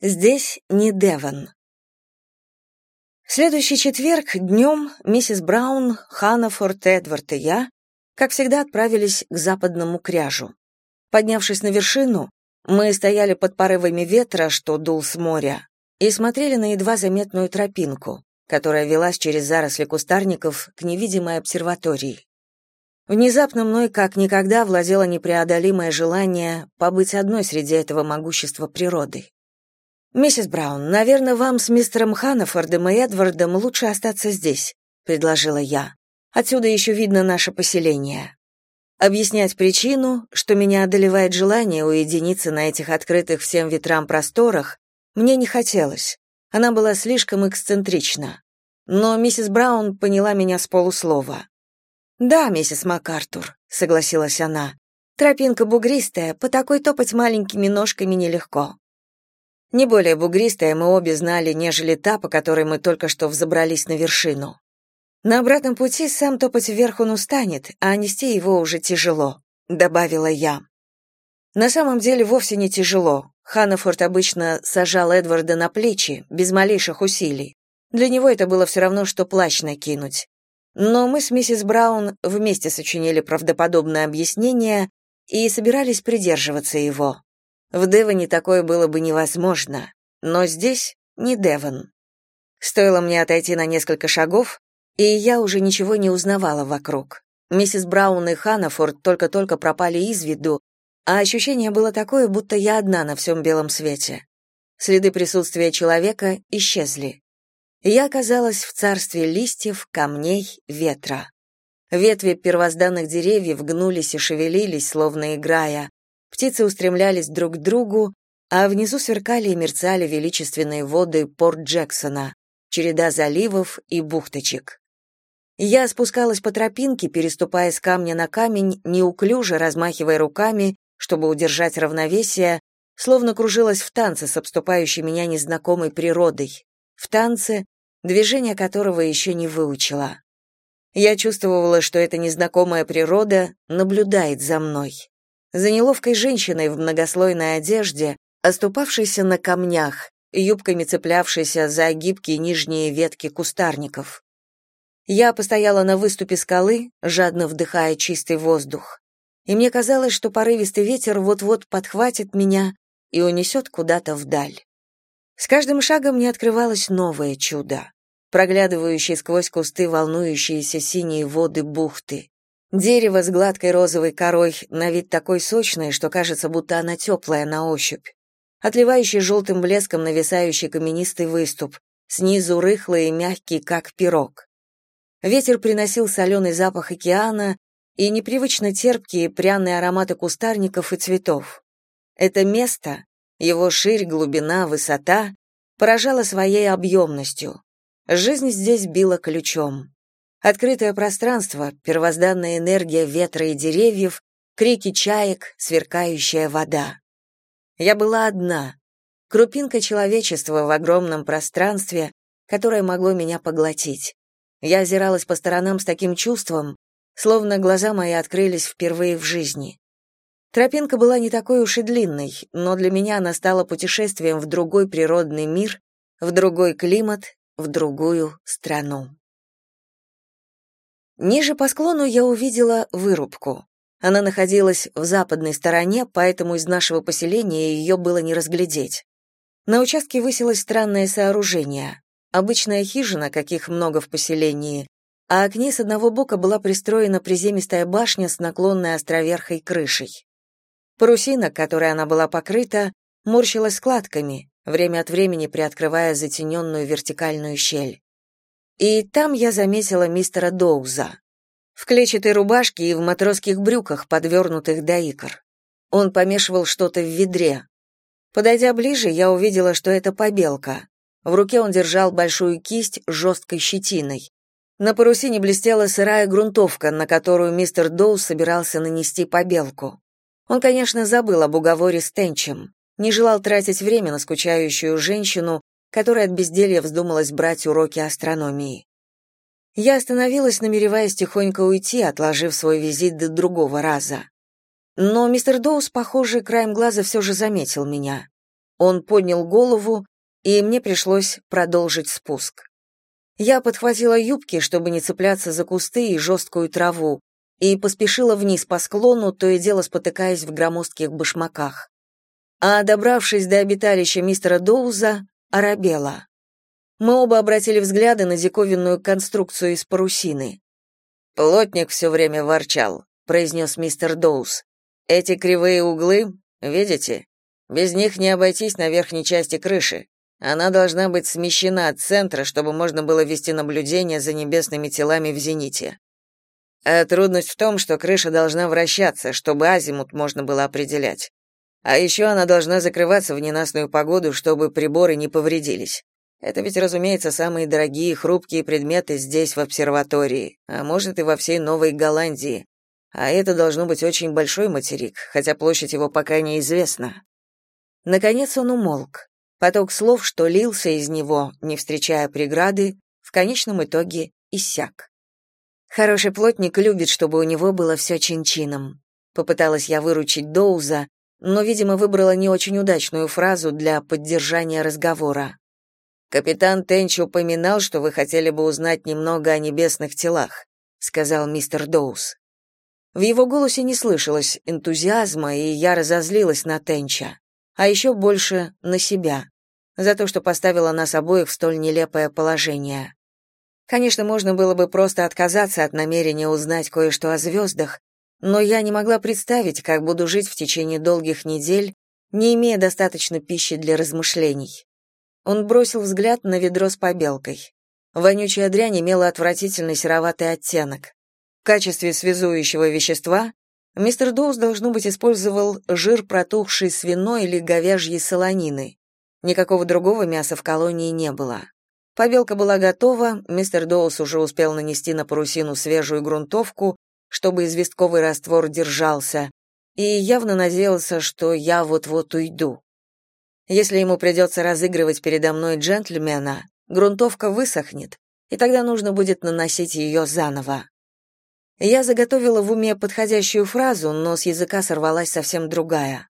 Здесь не Девон. В следующий четверг днем миссис Браун, Ханнафорд, Эдвард и я, как всегда, отправились к западному кряжу. Поднявшись на вершину, мы стояли под порывами ветра, что дул с моря, и смотрели на едва заметную тропинку, которая велась через заросли кустарников к невидимой обсерватории. Внезапно мной как никогда владело непреодолимое желание побыть одной среди этого могущества природы. «Миссис Браун, наверное, вам с мистером Ханафордом и Эдвардом лучше остаться здесь», — предложила я. «Отсюда еще видно наше поселение». Объяснять причину, что меня одолевает желание уединиться на этих открытых всем ветрам просторах, мне не хотелось. Она была слишком эксцентрична. Но миссис Браун поняла меня с полуслова. «Да, миссис МакАртур», — согласилась она. «Тропинка бугристая, по такой топать маленькими ножками нелегко. Не более бугристая мы обе знали, нежели та, по которой мы только что взобрались на вершину. На обратном пути сам топать вверх он устанет, а нести его уже тяжело, добавила я. На самом деле вовсе не тяжело. Ханафорд обычно сажал Эдварда на плечи, без малейших усилий. Для него это было все равно, что плащ накинуть. Но мы с миссис Браун вместе сочинили правдоподобное объяснение и собирались придерживаться его. В Девоне такое было бы невозможно, но здесь не Девон. Стоило мне отойти на несколько шагов, и я уже ничего не узнавала вокруг. Миссис Браун и Ханафорд только-только пропали из виду, а ощущение было такое, будто я одна на всем белом свете. Следы присутствия человека исчезли. Я оказалась в царстве листьев, камней, ветра. Ветви первозданных деревьев гнулись и шевелились, словно играя, Птицы устремлялись друг к другу, а внизу сверкали и мерцали величественные воды порт Джексона, череда заливов и бухточек. Я спускалась по тропинке, переступая с камня на камень, неуклюже размахивая руками, чтобы удержать равновесие, словно кружилась в танце с обступающей меня незнакомой природой, в танце, движение которого еще не выучила. Я чувствовала, что эта незнакомая природа наблюдает за мной за неловкой женщиной в многослойной одежде, оступавшейся на камнях, юбками цеплявшейся за гибкие нижние ветки кустарников. Я постояла на выступе скалы, жадно вдыхая чистый воздух, и мне казалось, что порывистый ветер вот-вот подхватит меня и унесет куда-то вдаль. С каждым шагом мне открывалось новое чудо, проглядывающие сквозь кусты волнующиеся синие воды бухты, Дерево с гладкой розовой корой, на вид такой сочное, что кажется, будто она теплая на ощупь. Отливающий желтым блеском нависающий каменистый выступ, снизу рыхлый и мягкий, как пирог. Ветер приносил соленый запах океана и непривычно терпкие пряные ароматы кустарников и цветов. Это место, его ширь, глубина, высота, поражало своей объемностью. Жизнь здесь била ключом. Открытое пространство, первозданная энергия ветра и деревьев, крики чаек, сверкающая вода. Я была одна, крупинка человечества в огромном пространстве, которое могло меня поглотить. Я озиралась по сторонам с таким чувством, словно глаза мои открылись впервые в жизни. Тропинка была не такой уж и длинной, но для меня она стала путешествием в другой природный мир, в другой климат, в другую страну. Ниже по склону я увидела вырубку. Она находилась в западной стороне, поэтому из нашего поселения ее было не разглядеть. На участке высилось странное сооружение. Обычная хижина, каких много в поселении, а к ней с одного бока была пристроена приземистая башня с наклонной островерхой крышей. Парусина, которой она была покрыта, морщилась складками, время от времени приоткрывая затененную вертикальную щель. И там я заметила мистера Доуза. В клетчатой рубашке и в матросских брюках, подвернутых до икр. Он помешивал что-то в ведре. Подойдя ближе, я увидела, что это побелка. В руке он держал большую кисть с жесткой щетиной. На парусине блестела сырая грунтовка, на которую мистер Доуз собирался нанести побелку. Он, конечно, забыл об уговоре с Тенчем, не желал тратить время на скучающую женщину, которая от безделья вздумалась брать уроки астрономии. Я остановилась, намереваясь тихонько уйти, отложив свой визит до другого раза. Но мистер Доус, похоже, краем глаза все же заметил меня. Он поднял голову, и мне пришлось продолжить спуск. Я подхватила юбки, чтобы не цепляться за кусты и жесткую траву, и поспешила вниз по склону, то и дело спотыкаясь в громоздких башмаках. А добравшись до обиталища мистера Доуза, оробела. Мы оба обратили взгляды на диковинную конструкцию из парусины. «Плотник все время ворчал», — произнес мистер Доуз. «Эти кривые углы, видите? Без них не обойтись на верхней части крыши. Она должна быть смещена от центра, чтобы можно было вести наблюдение за небесными телами в зените. А трудность в том, что крыша должна вращаться, чтобы азимут можно было определять. А еще она должна закрываться в ненастную погоду, чтобы приборы не повредились. Это ведь, разумеется, самые дорогие хрупкие предметы здесь, в обсерватории, а может и во всей Новой Голландии. А это должно быть очень большой материк, хотя площадь его пока неизвестна. Наконец он умолк. Поток слов, что лился из него, не встречая преграды, в конечном итоге иссяк. Хороший плотник любит, чтобы у него было все чин-чином. Попыталась я выручить Доуза, но, видимо, выбрала не очень удачную фразу для поддержания разговора. Капитан Тенч упоминал, что вы хотели бы узнать немного о небесных телах, сказал мистер Доуз. В его голосе не слышалось энтузиазма, и я разозлилась на Тенча, а еще больше на себя, за то, что поставила нас обоих в столь нелепое положение. Конечно, можно было бы просто отказаться от намерения узнать кое-что о звездах, но я не могла представить, как буду жить в течение долгих недель, не имея достаточно пищи для размышлений. Он бросил взгляд на ведро с побелкой. Вонючая дрянь имела отвратительный сероватый оттенок. В качестве связующего вещества мистер Доус, должно быть, использовал жир протухшей свиной или говяжьей солонины. Никакого другого мяса в колонии не было. Побелка была готова, мистер Доус уже успел нанести на парусину свежую грунтовку, чтобы известковый раствор держался, и явно надеялся, что я вот-вот уйду. Если ему придется разыгрывать передо мной джентльмена, грунтовка высохнет, и тогда нужно будет наносить ее заново. Я заготовила в уме подходящую фразу, но с языка сорвалась совсем другая.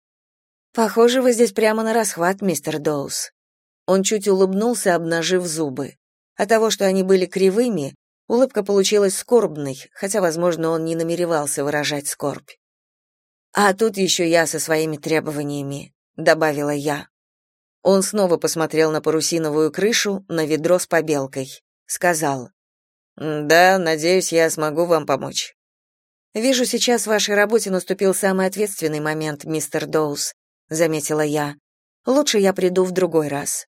«Похоже, вы здесь прямо на расхват, мистер Доус. Он чуть улыбнулся, обнажив зубы. От того, что они были кривыми, улыбка получилась скорбной, хотя, возможно, он не намеревался выражать скорбь. «А тут еще я со своими требованиями», — добавила я. Он снова посмотрел на парусиновую крышу, на ведро с побелкой. Сказал, «Да, надеюсь, я смогу вам помочь». «Вижу, сейчас в вашей работе наступил самый ответственный момент, мистер Доус», — заметила я. «Лучше я приду в другой раз».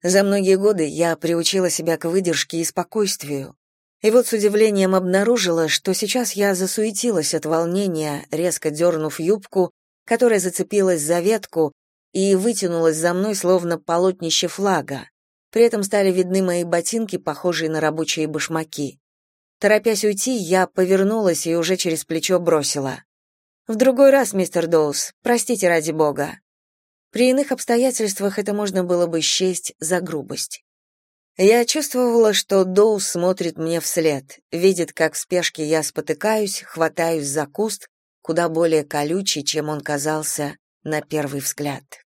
За многие годы я приучила себя к выдержке и спокойствию. И вот с удивлением обнаружила, что сейчас я засуетилась от волнения, резко дернув юбку, которая зацепилась за ветку и вытянулась за мной словно полотнище флага. При этом стали видны мои ботинки, похожие на рабочие башмаки. Торопясь уйти, я повернулась и уже через плечо бросила. «В другой раз, мистер Доус, простите ради бога». При иных обстоятельствах это можно было бы счесть за грубость. Я чувствовала, что Доус смотрит мне вслед, видит, как в спешке я спотыкаюсь, хватаюсь за куст, куда более колючий, чем он казался на первый взгляд.